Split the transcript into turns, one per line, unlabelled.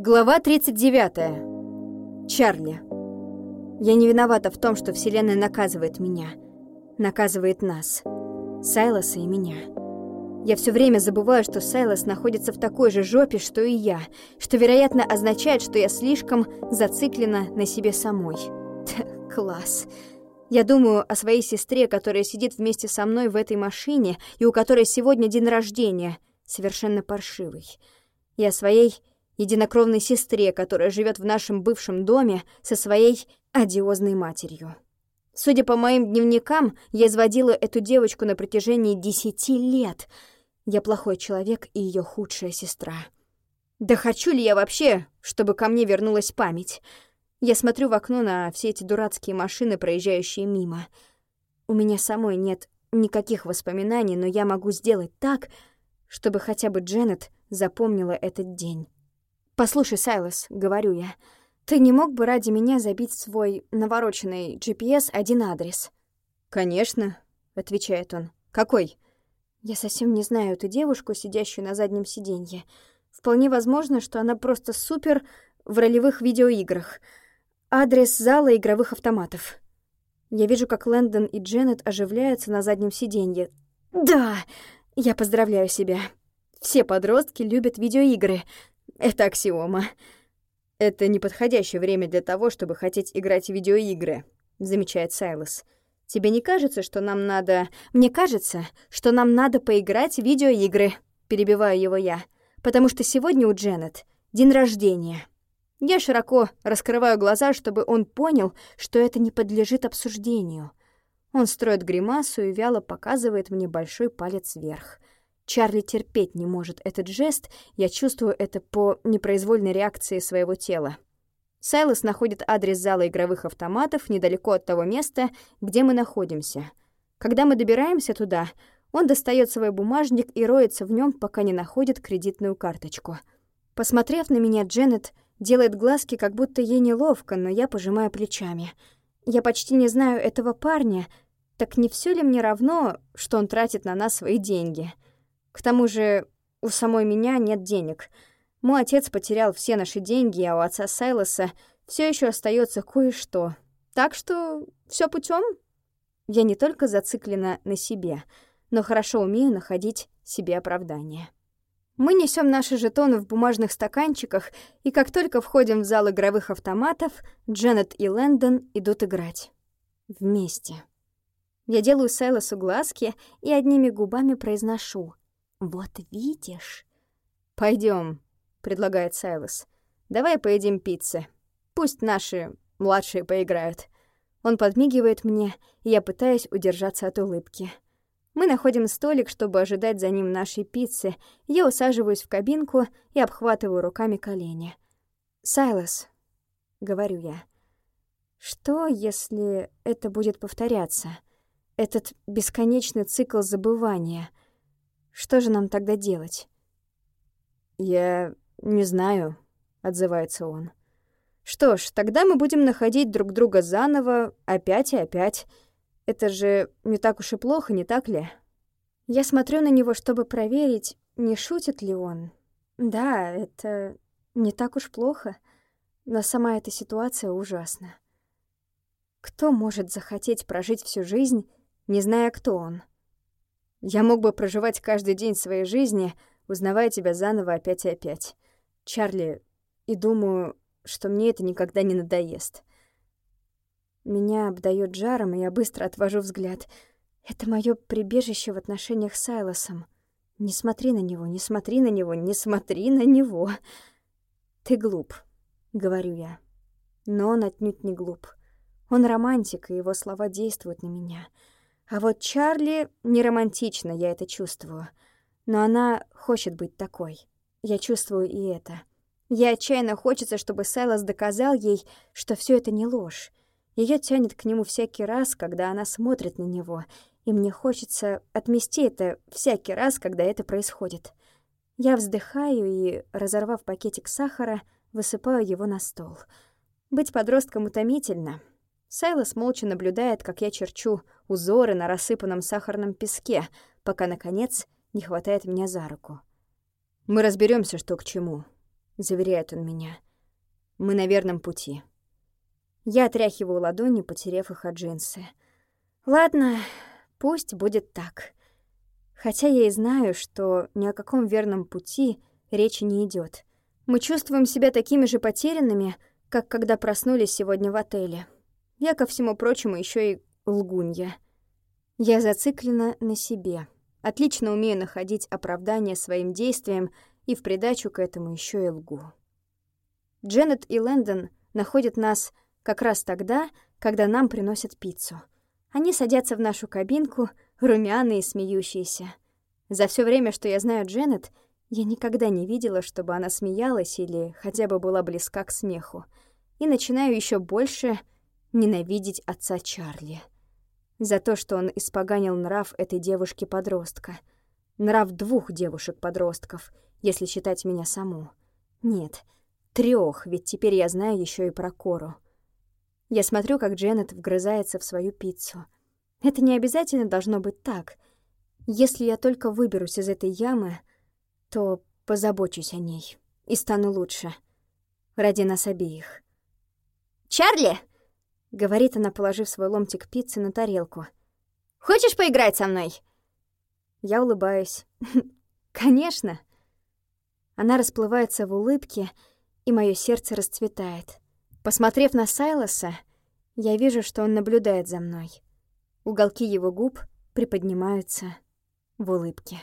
Глава 39. Чарли. Я не виновата в том, что Вселенная наказывает меня. Наказывает нас. Сайлоса и меня. Я все время забываю, что Сайлос находится в такой же жопе, что и я, что, вероятно, означает, что я слишком зациклена на себе самой. Класс. Я думаю о своей сестре, которая сидит вместе со мной в этой машине и у которой сегодня день рождения, совершенно паршивый. И о своей единокровной сестре, которая живет в нашем бывшем доме со своей одиозной матерью. Судя по моим дневникам, я изводила эту девочку на протяжении десяти лет. Я плохой человек и ее худшая сестра. Да хочу ли я вообще, чтобы ко мне вернулась память? Я смотрю в окно на все эти дурацкие машины, проезжающие мимо. У меня самой нет никаких воспоминаний, но я могу сделать так, чтобы хотя бы Дженнет запомнила этот день. «Послушай, Сайлос», — говорю я, — «ты не мог бы ради меня забить свой навороченный GPS один адрес?»
«Конечно», — отвечает он. «Какой?»
Я совсем не знаю эту девушку, сидящую на заднем сиденье. Вполне возможно, что она просто супер в ролевых видеоиграх. Адрес зала игровых автоматов. Я вижу, как Лэндон и Дженнет оживляются на заднем сиденье. «Да!» Я поздравляю себя. Все подростки любят видеоигры. Это аксиома.
Это неподходящее время для того, чтобы хотеть играть в видеоигры, замечает Сайлос. Тебе не кажется, что нам надо...
Мне кажется, что нам надо поиграть в видеоигры, перебиваю его я, потому что сегодня у Дженнет день рождения. Я широко раскрываю глаза, чтобы он понял, что это не подлежит обсуждению. Он строит гримасу и вяло показывает мне большой палец вверх. Чарли терпеть не может этот жест, я чувствую это по непроизвольной реакции своего тела. Сайлос находит адрес зала игровых автоматов недалеко от того места, где мы находимся. Когда мы добираемся туда, он достает свой бумажник и роется в нем, пока не находит кредитную карточку. Посмотрев на меня, Дженнет делает глазки, как будто ей неловко, но я пожимаю плечами. Я почти не знаю этого парня, так не все ли мне равно, что он тратит на нас свои деньги?» К тому же у самой меня нет денег. Мой отец потерял все наши деньги, а у отца Сайлоса все еще остается кое-что. Так что все путем. Я не только зациклена на себе, но хорошо умею находить себе оправдание. Мы несем наши жетоны в бумажных стаканчиках, и как только входим в зал игровых автоматов, Дженнет и Лэндон идут играть. Вместе. Я делаю Сайлосу глазки и одними губами произношу «Вот видишь?»
Пойдем, предлагает Сайлос. «Давай поедим пиццы. Пусть наши младшие поиграют».
Он подмигивает мне, и я пытаюсь удержаться от улыбки. Мы находим столик, чтобы ожидать за ним нашей пиццы. Я усаживаюсь в кабинку и обхватываю руками колени. «Сайлос», — говорю я, — «что, если это будет повторяться? Этот бесконечный цикл забывания — что же нам тогда делать?
Я не знаю, отзывается он.
Что ж, тогда мы будем находить друг друга заново, опять и опять. Это же не так уж и плохо, не так ли? Я смотрю на него, чтобы проверить, не шутит ли он. Да, это не так уж плохо, но сама эта ситуация ужасна. Кто может захотеть прожить всю жизнь, не зная, кто он?
Я мог бы проживать каждый день своей жизни, узнавая тебя заново опять и опять. Чарли, и думаю, что мне это никогда не надоест.
Меня обдает жаром, и я быстро отвожу взгляд. Это мое прибежище в отношениях с Сайлосом. Не смотри на него, не смотри на него, не смотри на него. Ты глуп, говорю я. Но он отнюдь не глуп. Он романтик, и его слова действуют на меня — а вот Чарли не романтично, я это чувствую. Но она хочет быть такой. Я чувствую и это. Ей отчаянно хочется, чтобы Сайлас доказал ей, что все это не ложь. Ее тянет к нему всякий раз, когда она смотрит на него, и мне хочется отмести это всякий раз, когда это происходит. Я вздыхаю и, разорвав пакетик сахара, высыпаю его на стол. Быть подростком утомительно, Сайлос молча наблюдает, как я черчу узоры на рассыпанном сахарном песке, пока, наконец, не хватает меня за руку.
«Мы разберемся, что к чему», — заверяет он меня. Мы на верном пути. Я отряхиваю ладони, потеряв их от джинсы. Ладно, пусть будет так. Хотя я и знаю, что ни о каком верном пути речи не идет. Мы чувствуем себя такими же потерянными, как когда проснулись сегодня в отеле. Я, ко всему прочему, еще и лгунья. Я зациклена на себе. Отлично умею находить оправдание своим действиям и в придачу к этому еще и лгу. Дженнет и Лэндон находят нас как раз тогда, когда нам приносят пиццу. Они садятся в нашу кабинку, румяные и смеющиеся. За все время, что я знаю Дженнет, я никогда не видела, чтобы она смеялась или хотя бы была близка к смеху. И начинаю еще больше ненавидеть отца Чарли. За то, что он испоганил нрав этой девушки-подростка. Нрав двух девушек-подростков, если считать меня саму. Нет, трех, ведь теперь я знаю еще и про Кору. Я смотрю, как Дженнет вгрызается в свою пиццу. Это не обязательно должно быть так. Если я только выберусь из этой ямы, то позабочусь о ней и стану лучше. Ради нас обеих.
«Чарли!»
— говорит она, положив свой ломтик пиццы на тарелку.
«Хочешь поиграть со мной?»
Я улыбаюсь. «Конечно!» Она расплывается в улыбке, и мое сердце расцветает. Посмотрев на Сайлоса, я вижу, что он наблюдает за мной. Уголки его губ приподнимаются в улыбке.